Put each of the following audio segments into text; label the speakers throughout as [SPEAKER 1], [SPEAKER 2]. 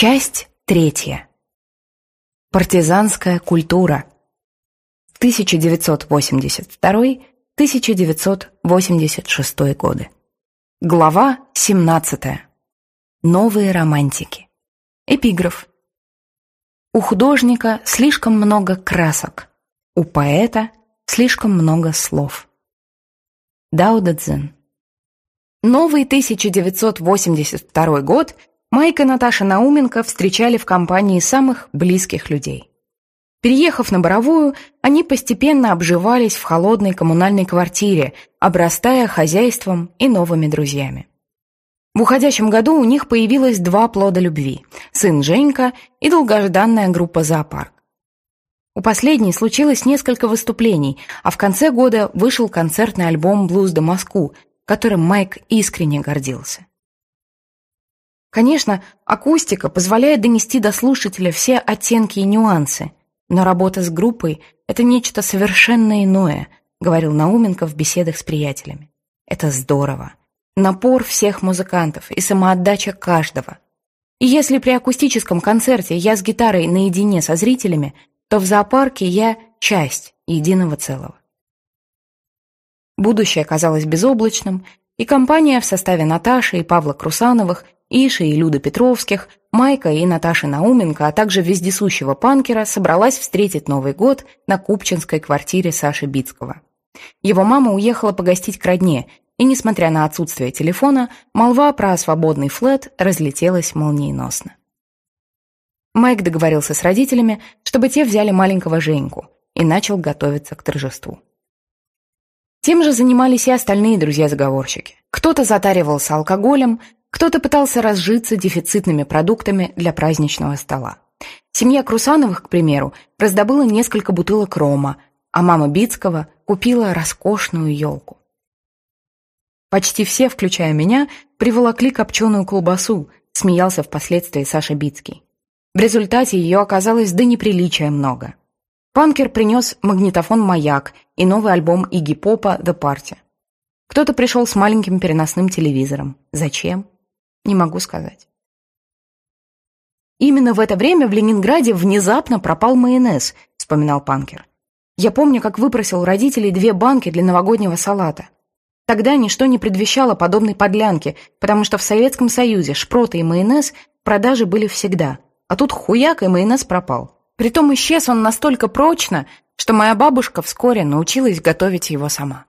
[SPEAKER 1] Часть третья. Партизанская культура. 1982-1986 годы. Глава 17. Новые романтики. Эпиграф. У художника слишком много красок, у поэта слишком много слов. Дао Цзин. Новый 1982 год Майк и Наташа Науменко встречали в компании самых близких людей. Переехав на Боровую, они постепенно обживались в холодной коммунальной квартире, обрастая хозяйством и новыми друзьями. В уходящем году у них появилось два плода любви – сын Женька и долгожданная группа «Зоопарк». У последней случилось несколько выступлений, а в конце года вышел концертный альбом «Блуз до Москву», которым Майк искренне гордился. Конечно, акустика позволяет донести до слушателя все оттенки и нюансы, но работа с группой – это нечто совершенно иное, говорил Науменко в беседах с приятелями. Это здорово. Напор всех музыкантов и самоотдача каждого. И если при акустическом концерте я с гитарой наедине со зрителями, то в зоопарке я часть единого целого. Будущее казалось безоблачным, и компания в составе Наташи и Павла Крусановых – Иши и Люды Петровских, Майка и Наташи Науменко, а также вездесущего панкера собралась встретить Новый год на купчинской квартире Саши Бицкого. Его мама уехала погостить к родне, и, несмотря на отсутствие телефона, молва про свободный флет разлетелась молниеносно. Майк договорился с родителями, чтобы те взяли маленького Женьку, и начал готовиться к торжеству. Тем же занимались и остальные друзья-заговорщики. Кто-то затаривался алкоголем, кто-то пытался разжиться дефицитными продуктами для праздничного стола. Семья Крусановых, к примеру, раздобыла несколько бутылок рома, а мама Бицкого купила роскошную елку. Почти все, включая меня, приволокли копченую колбасу, смеялся впоследствии Саша Бицкий. В результате ее оказалось до неприличия много. Панкер принес магнитофон «Маяк» и новый альбом Игги Попа «The Party». Кто-то пришел с маленьким переносным телевизором. Зачем? Не могу сказать. Именно в это время в Ленинграде внезапно пропал майонез, вспоминал Панкер. Я помню, как выпросил у родителей две банки для новогоднего салата. Тогда ничто не предвещало подобной подлянки, потому что в Советском Союзе шпроты и майонез в продаже были всегда, а тут хуяк и майонез пропал. Притом исчез он настолько прочно, что моя бабушка вскоре научилась готовить его сама.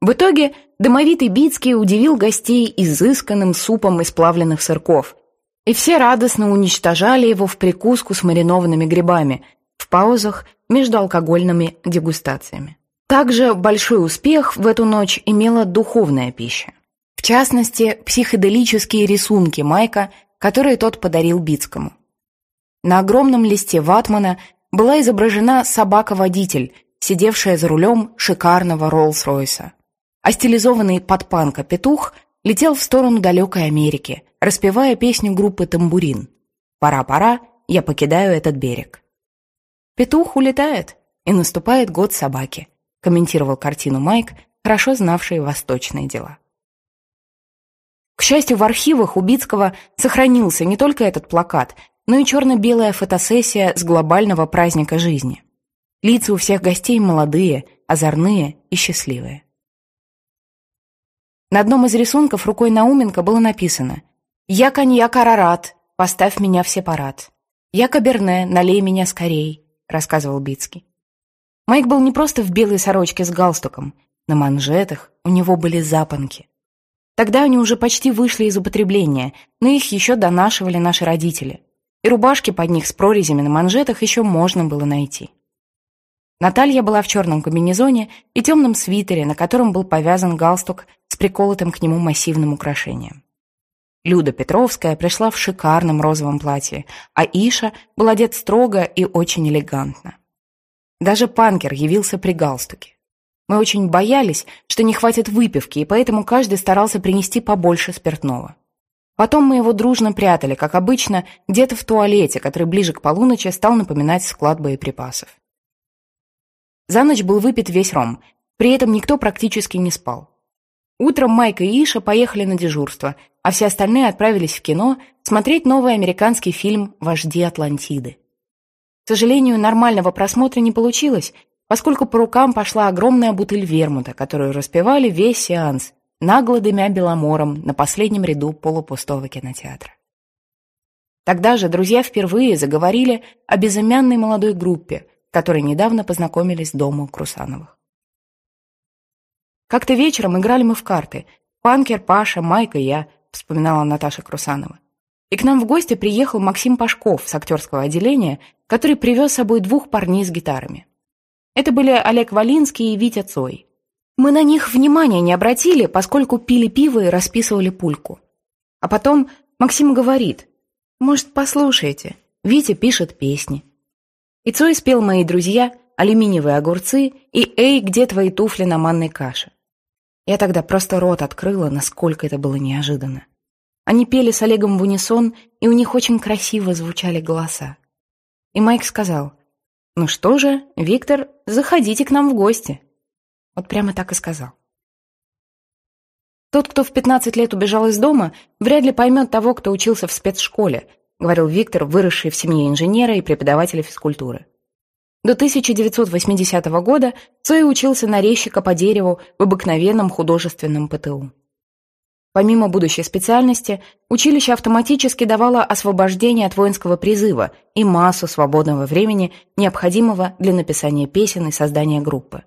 [SPEAKER 1] В итоге домовитый Бицкий удивил гостей изысканным супом из плавленных сырков, и все радостно уничтожали его в прикуску с маринованными грибами, в паузах между алкогольными дегустациями. Также большой успех в эту ночь имела духовная пища. В частности, психоделические рисунки Майка, которые тот подарил Бицкому. На огромном листе ватмана была изображена собака-водитель, сидевшая за рулем шикарного Роллс-Ройса а стилизованный под панка петух летел в сторону далекой Америки, распевая песню группы «Тамбурин». «Пора-пора, я покидаю этот берег». «Петух улетает, и наступает год собаки», комментировал картину Майк, хорошо знавший восточные дела. К счастью, в архивах Убицкого сохранился не только этот плакат, но и черно-белая фотосессия с глобального праздника жизни. Лица у всех гостей молодые, озорные и счастливые. На одном из рисунков рукой Науменко было написано «Я коньяк Арарат, поставь меня в сепарат. Я Каберне, налей меня скорей», — рассказывал Бицкий. Майк был не просто в белой сорочке с галстуком. На манжетах у него были запонки. Тогда они уже почти вышли из употребления, но их еще донашивали наши родители. И рубашки под них с прорезями на манжетах еще можно было найти. Наталья была в черном комбинезоне и темном свитере, на котором был повязан галстук с приколотым к нему массивным украшением. Люда Петровская пришла в шикарном розовом платье, а Иша был одет строго и очень элегантно. Даже панкер явился при галстуке. Мы очень боялись, что не хватит выпивки, и поэтому каждый старался принести побольше спиртного. Потом мы его дружно прятали, как обычно, где-то в туалете, который ближе к полуночи стал напоминать склад боеприпасов. За ночь был выпит весь ром, при этом никто практически не спал. Утром Майк и Иша поехали на дежурство, а все остальные отправились в кино смотреть новый американский фильм «Вожди Атлантиды». К сожалению, нормального просмотра не получилось, поскольку по рукам пошла огромная бутыль вермута, которую распевали весь сеанс, нагло дымя беломором на последнем ряду полупустого кинотеатра. Тогда же друзья впервые заговорили о безымянной молодой группе, которой недавно познакомились дома у Крусановых. Как-то вечером играли мы в карты. Панкер, Паша, Майка и я, вспоминала Наташа Крусанова. И к нам в гости приехал Максим Пашков с актерского отделения, который привез с собой двух парней с гитарами. Это были Олег Валинский и Витя Цой. Мы на них внимания не обратили, поскольку пили пиво и расписывали пульку. А потом Максим говорит, «Может, послушайте, Витя пишет песни». И Цой спел «Мои друзья», «Алюминиевые огурцы» и «Эй, где твои туфли на манной каше?» Я тогда просто рот открыла, насколько это было неожиданно. Они пели с Олегом в унисон, и у них очень красиво звучали голоса. И Майк сказал, «Ну что же, Виктор, заходите к нам в гости». Вот прямо так и сказал. Тот, кто в 15 лет убежал из дома, вряд ли поймет того, кто учился в спецшколе, говорил Виктор, выросший в семье инженера и преподавателя физкультуры. До 1980 года Цой учился на резчика по дереву в обыкновенном художественном ПТУ. Помимо будущей специальности, училище автоматически давало освобождение от воинского призыва и массу свободного времени, необходимого для написания песен и создания группы.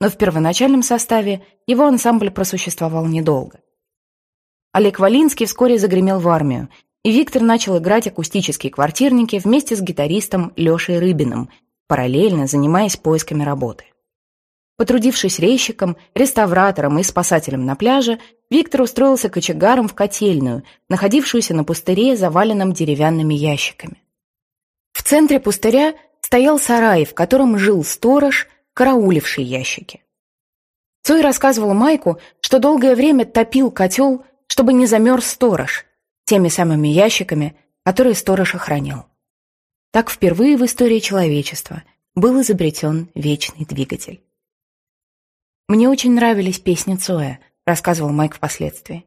[SPEAKER 1] Но в первоначальном составе его ансамбль просуществовал недолго. Олег Валинский вскоре загремел в армию, и Виктор начал играть акустические квартирники вместе с гитаристом Лешей Рыбиным – параллельно занимаясь поисками работы. Потрудившись резчиком, реставратором и спасателем на пляже, Виктор устроился кочегаром в котельную, находившуюся на пустыре, заваленном деревянными ящиками. В центре пустыря стоял сарай, в котором жил сторож, карауливший ящики. Цой рассказывал Майку, что долгое время топил котел, чтобы не замерз сторож, теми самыми ящиками, которые сторож охранял. Так впервые в истории человечества был изобретен вечный двигатель. «Мне очень нравились песни Цоя», — рассказывал Майк впоследствии.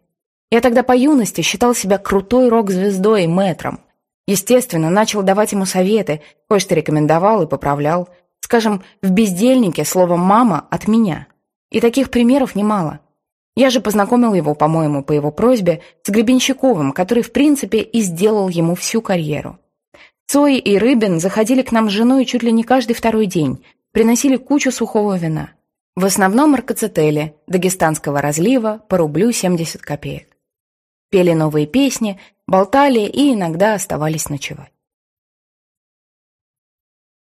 [SPEAKER 1] «Я тогда по юности считал себя крутой рок-звездой и мэтром. Естественно, начал давать ему советы, кое-что рекомендовал и поправлял. Скажем, в «бездельнике» слово «мама» от меня. И таких примеров немало. Я же познакомил его, по-моему, по его просьбе, с Гребенщиковым, который, в принципе, и сделал ему всю карьеру. Цой и Рыбин заходили к нам с женой чуть ли не каждый второй день, приносили кучу сухого вина. В основном маркацетели, дагестанского разлива, по рублю 70 копеек. Пели новые песни, болтали и иногда оставались ночевать.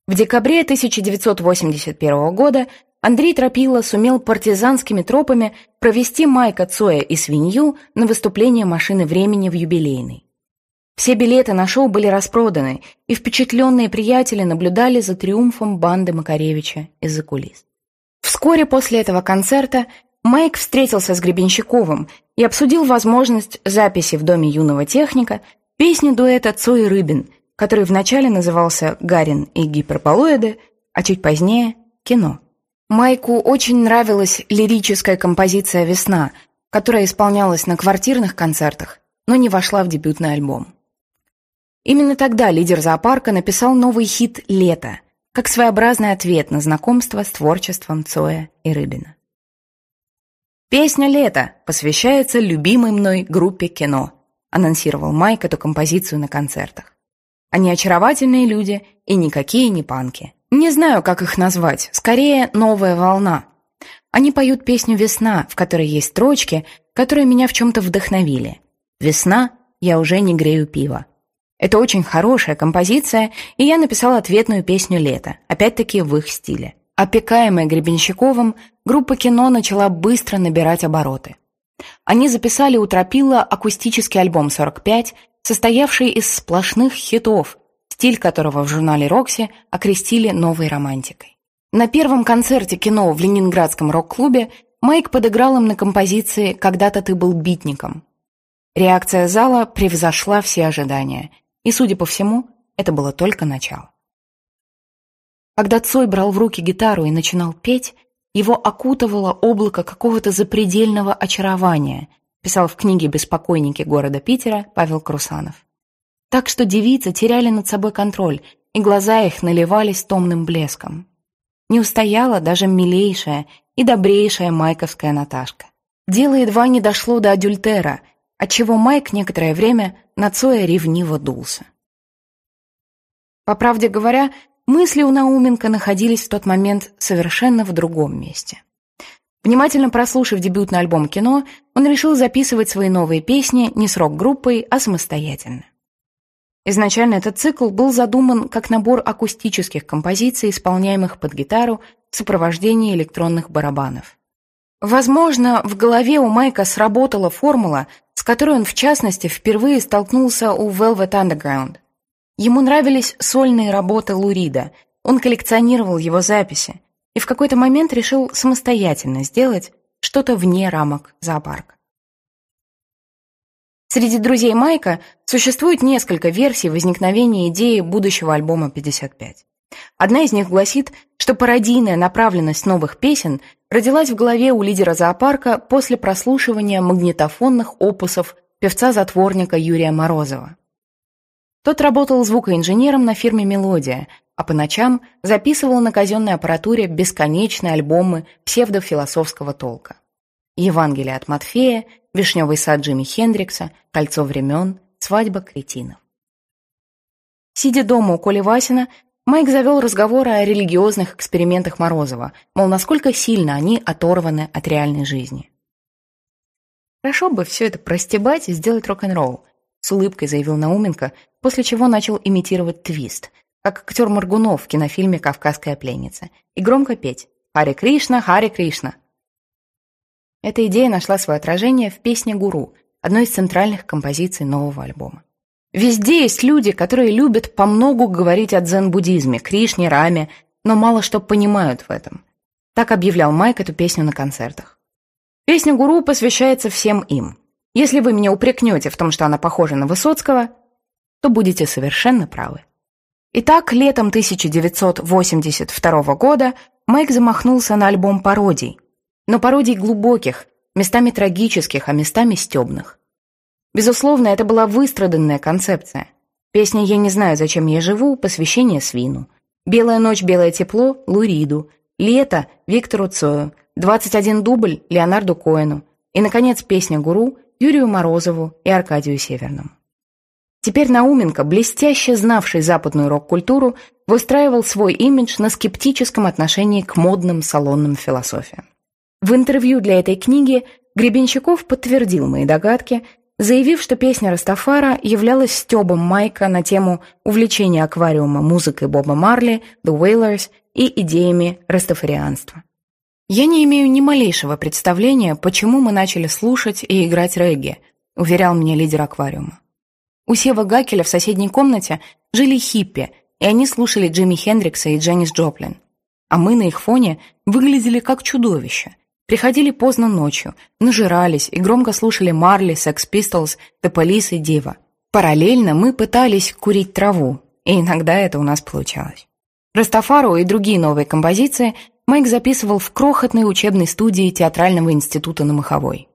[SPEAKER 1] В декабре 1981 года Андрей Тропила сумел партизанскими тропами провести Майка Цоя и свинью на выступление машины времени в юбилейный. Все билеты на шоу были распроданы, и впечатленные приятели наблюдали за триумфом банды Макаревича из-за кулис. Вскоре после этого концерта Майк встретился с Гребенщиковым и обсудил возможность записи в Доме юного техника песни дуэта Цой Рыбин, который вначале назывался «Гарин и гиперболоиды», а чуть позднее «Кино». Майку очень нравилась лирическая композиция «Весна», которая исполнялась на квартирных концертах, но не вошла в дебютный альбом. Именно тогда лидер зоопарка написал новый хит «Лето», как своеобразный ответ на знакомство с творчеством Цоя и Рыбина. «Песня «Лето» посвящается любимой мной группе кино», анонсировал Майк эту композицию на концертах. Они очаровательные люди и никакие не панки. Не знаю, как их назвать, скорее «Новая волна». Они поют песню «Весна», в которой есть строчки, которые меня в чем-то вдохновили. «Весна, я уже не грею пиво». Это очень хорошая композиция, и я написал ответную песню «Лето», опять-таки в их стиле. Опекаемая Гребенщиковым, группа кино начала быстро набирать обороты. Они записали у Тропила акустический альбом «45», состоявший из сплошных хитов, стиль которого в журнале «Рокси» окрестили новой романтикой. На первом концерте кино в Ленинградском рок-клубе Майк подыграл им на композиции «Когда-то ты был битником». Реакция зала превзошла все ожидания – и, судя по всему, это было только начало. Когда Цой брал в руки гитару и начинал петь, его окутывало облако какого-то запредельного очарования, писал в книге «Беспокойники города Питера» Павел Крусанов. Так что девицы теряли над собой контроль, и глаза их наливались томным блеском. Не устояла даже милейшая и добрейшая майковская Наташка. Дело едва не дошло до адюльтера, отчего Майк некоторое время на Цоя ревниво дулся. По правде говоря, мысли у Науменко находились в тот момент совершенно в другом месте. Внимательно прослушав дебютный альбом кино, он решил записывать свои новые песни не с рок-группой, а самостоятельно. Изначально этот цикл был задуман как набор акустических композиций, исполняемых под гитару в сопровождении электронных барабанов. Возможно, в голове у Майка сработала формула, с которой он, в частности, впервые столкнулся у Velvet Underground. Ему нравились сольные работы Лурида, он коллекционировал его записи и в какой-то момент решил самостоятельно сделать что-то вне рамок зоопарка. Среди друзей Майка существует несколько версий возникновения идеи будущего альбома 55. Одна из них гласит, что пародийная направленность новых песен родилась в голове у лидера зоопарка после прослушивания магнитофонных опусов певца-затворника Юрия Морозова. Тот работал звукоинженером на фирме «Мелодия», а по ночам записывал на казенной аппаратуре бесконечные альбомы псевдофилософского толка. Евангелие от Матфея, Вишневый сад Джимми Хендрикса, Кольцо времен, Свадьба кретинов. Сидя дома у Коли Васина, Майк завел разговоры о религиозных экспериментах Морозова, мол, насколько сильно они оторваны от реальной жизни. «Хорошо бы все это простебать и сделать рок-н-ролл», с улыбкой заявил Науменко, после чего начал имитировать твист, как актер Маргунов в кинофильме «Кавказская пленница», и громко петь «Хари Кришна, Хари Кришна». Эта идея нашла свое отражение в песне «Гуру», одной из центральных композиций нового альбома. Везде есть люди, которые любят по многу говорить о дзен-буддизме, Кришне, Раме, но мало что понимают в этом. Так объявлял Майк эту песню на концертах. Песня «Гуру» посвящается всем им. Если вы меня упрекнете в том, что она похожа на Высоцкого, то будете совершенно правы. Итак, летом 1982 года Майк замахнулся на альбом пародий – но пародий глубоких, местами трагических, а местами стебных. Безусловно, это была выстраданная концепция. Песня «Я не знаю, зачем я живу» — посвящение Свину. «Белая ночь, белое тепло» — Луриду. «Лето» — Виктору Цою. «21 дубль» — Леонарду Коэну. И, наконец, песня «Гуру» — Юрию Морозову и Аркадию Северному. Теперь Науменко, блестяще знавший западную рок-культуру, выстраивал свой имидж на скептическом отношении к модным салонным философиям. В интервью для этой книги Гребенщиков подтвердил мои догадки, заявив, что песня Растафара являлась стебом Майка на тему увлечения аквариума музыкой Боба Марли, The Wailers и идеями растафарианства. «Я не имею ни малейшего представления, почему мы начали слушать и играть регги», уверял мне лидер аквариума. У Сева Гакеля в соседней комнате жили хиппи, и они слушали Джимми Хендрикса и Дженнис Джоплин. А мы на их фоне выглядели как чудовища, Приходили поздно ночью, нажирались и громко слушали Марли, Sex Pistols, The и Дива. Параллельно мы пытались курить траву, и иногда это у нас получалось. Растафару и другие новые композиции Майк записывал в крохотной учебной студии Театрального института на Маховой.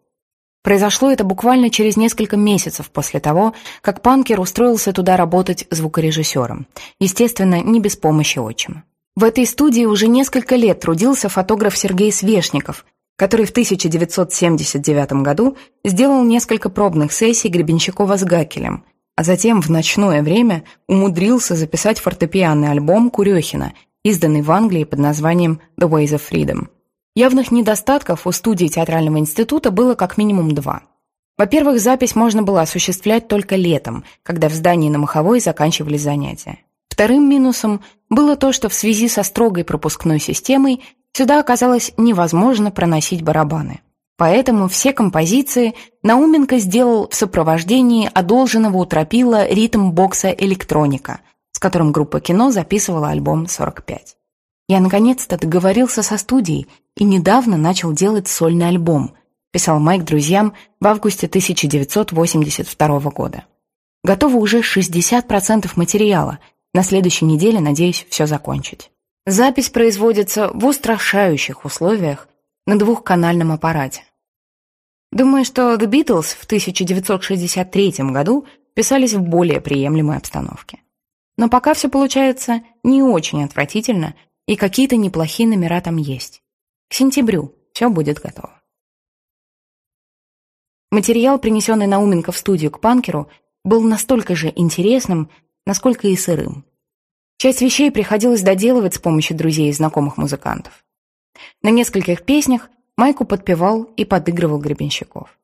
[SPEAKER 1] Произошло это буквально через несколько месяцев после того, как Панкер устроился туда работать звукорежиссером, естественно, не без помощи отчима. В этой студии уже несколько лет трудился фотограф Сергей Свешников, который в 1979 году сделал несколько пробных сессий Гребенщикова с Гакелем, а затем в ночное время умудрился записать фортепианный альбом Курехина, изданный в Англии под названием «The Ways of Freedom». Явных недостатков у студии театрального института было как минимум два. Во-первых, запись можно было осуществлять только летом, когда в здании на Маховой заканчивались занятия. Вторым минусом было то, что в связи со строгой пропускной системой Сюда оказалось невозможно проносить барабаны. Поэтому все композиции Науменко сделал в сопровождении одолженного у Тропила ритм-бокса «Электроника», с которым группа кино записывала альбом «45». «Я наконец-то договорился со студией и недавно начал делать сольный альбом», писал Майк друзьям в августе 1982 года. «Готово уже 60% материала. На следующей неделе надеюсь все закончить». Запись производится в устрашающих условиях на двухканальном аппарате. Думаю, что The Beatles в 1963 году писались в более приемлемой обстановке. Но пока все получается не очень отвратительно, и какие-то неплохие номера там есть. К сентябрю все будет готово. Материал, принесенный Науменко в студию к Панкеру, был настолько же интересным, насколько и сырым. Часть вещей приходилось доделывать с помощью друзей и знакомых музыкантов. На нескольких песнях Майку подпевал и подыгрывал Гребенщиков.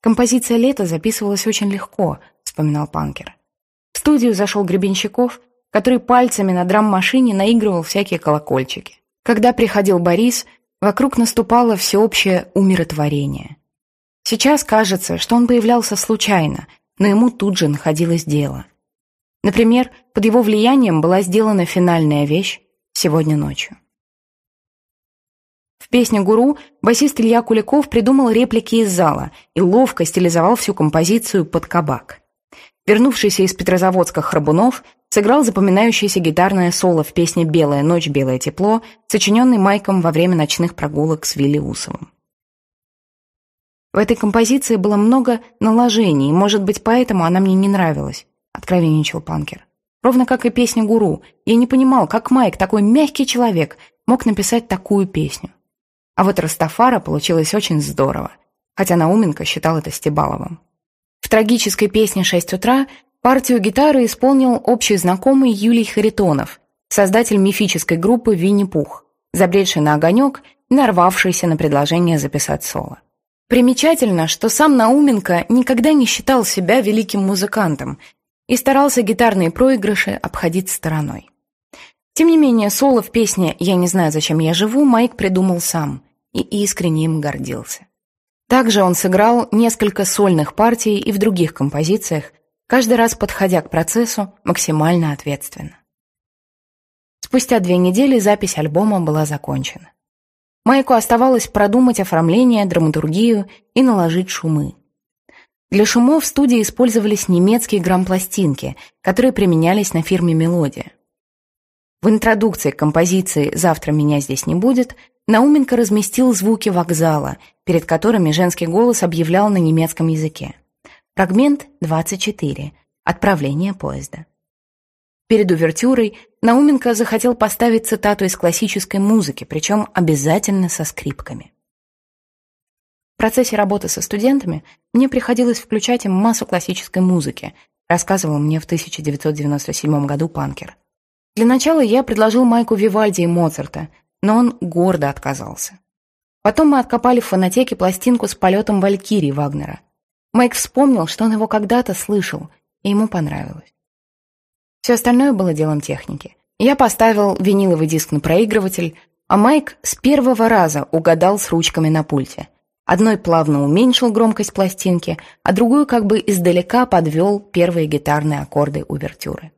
[SPEAKER 1] «Композиция «Лето» записывалась очень легко», — вспоминал Панкер. В студию зашел Гребенщиков, который пальцами на драм-машине наигрывал всякие колокольчики. Когда приходил Борис, Вокруг наступало всеобщее умиротворение. Сейчас кажется, что он появлялся случайно, но ему тут же находилось дело. Например, под его влиянием была сделана финальная вещь «Сегодня ночью». В песне «Гуру» басист Илья Куликов придумал реплики из зала и ловко стилизовал всю композицию под кабак. Вернувшийся из Петрозаводска Храбунов сыграл запоминающееся гитарное соло в песне «Белая ночь, белое тепло», сочиненный Майком во время ночных прогулок с Вилли Усовым. В этой композиции было много наложений, может быть, поэтому она мне не нравилась, откровенничал Панкер. Ровно как и песня «Гуру». Я не понимал, как Майк, такой мягкий человек, мог написать такую песню. А вот Растафара получилось очень здорово, хотя Науменко считал это Стебаловым. Трагической песне «Шесть утра» Партию гитары исполнил общий знакомый Юлий Харитонов, создатель мифической группы «Винни-Пух», забредший на огонек и нарвавшийся на предложение записать соло. Примечательно, что сам Науменко никогда не считал себя великим музыкантом и старался гитарные проигрыши обходить стороной. Тем не менее, соло в песне «Я не знаю, зачем я живу» Майк придумал сам и искренне им гордился. Также он сыграл несколько сольных партий и в других композициях, каждый раз подходя к процессу максимально ответственно. Спустя две недели запись альбома была закончена. Майку оставалось продумать оформление, драматургию и наложить шумы. Для шумов в студии использовались немецкие грампластинки, которые применялись на фирме «Мелодия». В интродукции к композиции «Завтра меня здесь не будет» Науменко разместил звуки вокзала, перед которыми женский голос объявлял на немецком языке. Фрагмент 24. Отправление поезда. Перед увертюрой Науменко захотел поставить цитату из классической музыки, причем обязательно со скрипками. В процессе работы со студентами мне приходилось включать им массу классической музыки, рассказывал мне в 1997 году Панкер. Для начала я предложил Майку Вивальди и Моцарта, но он гордо отказался. Потом мы откопали в фонотеке пластинку с полетом Валькирии Вагнера – Майк вспомнил, что он его когда-то слышал, и ему понравилось. Все остальное было делом техники. Я поставил виниловый диск на проигрыватель, а Майк с первого раза угадал с ручками на пульте. Одной плавно уменьшил громкость пластинки, а другую как бы издалека подвел первые гитарные аккорды увертюры.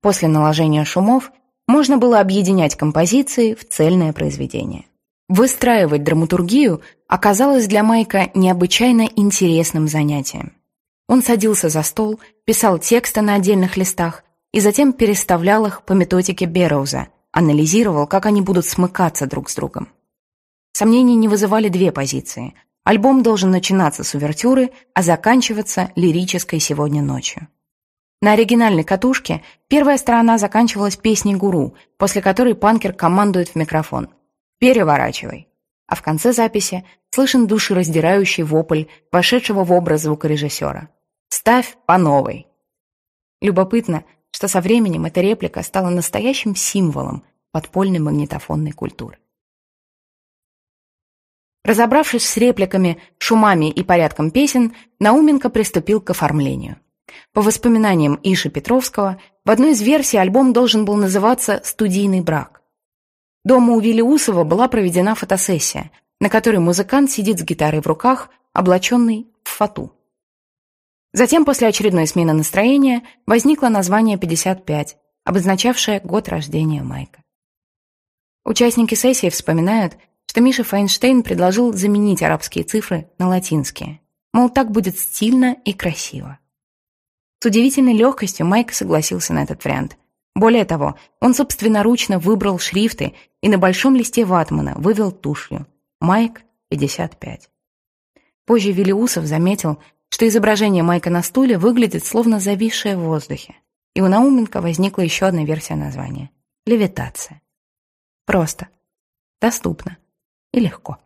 [SPEAKER 1] После наложения шумов можно было объединять композиции в цельное произведение. Выстраивать драматургию оказалось для Майка необычайно интересным занятием. Он садился за стол, писал тексты на отдельных листах и затем переставлял их по методике Берроуза, анализировал, как они будут смыкаться друг с другом. Сомнений не вызывали две позиции. Альбом должен начинаться с увертюры, а заканчиваться лирической сегодня ночью. На оригинальной катушке первая сторона заканчивалась песней «Гуру», после которой панкер командует в микрофон – Переворачивай. А в конце записи слышен душераздирающий вопль вошедшего в образ звукорежиссера. Ставь по новой. Любопытно, что со временем эта реплика стала настоящим символом подпольной магнитофонной культуры. Разобравшись с репликами, шумами и порядком песен, Науменко приступил к оформлению. По воспоминаниям Иши Петровского, в одной из версий альбом должен был называться «Студийный брак». Дома у Вилиусова была проведена фотосессия, на которой музыкант сидит с гитарой в руках, облаченный в фату. Затем, после очередной смены настроения, возникло название 55, обозначавшее год рождения Майка. Участники сессии вспоминают, что Миша Файнштейн предложил заменить арабские цифры на латинские. Мол, так будет стильно и красиво. С удивительной легкостью Майк согласился на этот вариант. Более того, он собственноручно выбрал шрифты и на большом листе ватмана вывел тушью «Майк 55». Позже Виллиусов заметил, что изображение Майка на стуле выглядит словно зависшее в воздухе. И у Науменко возникла еще одна версия названия — левитация. Просто, доступно и легко.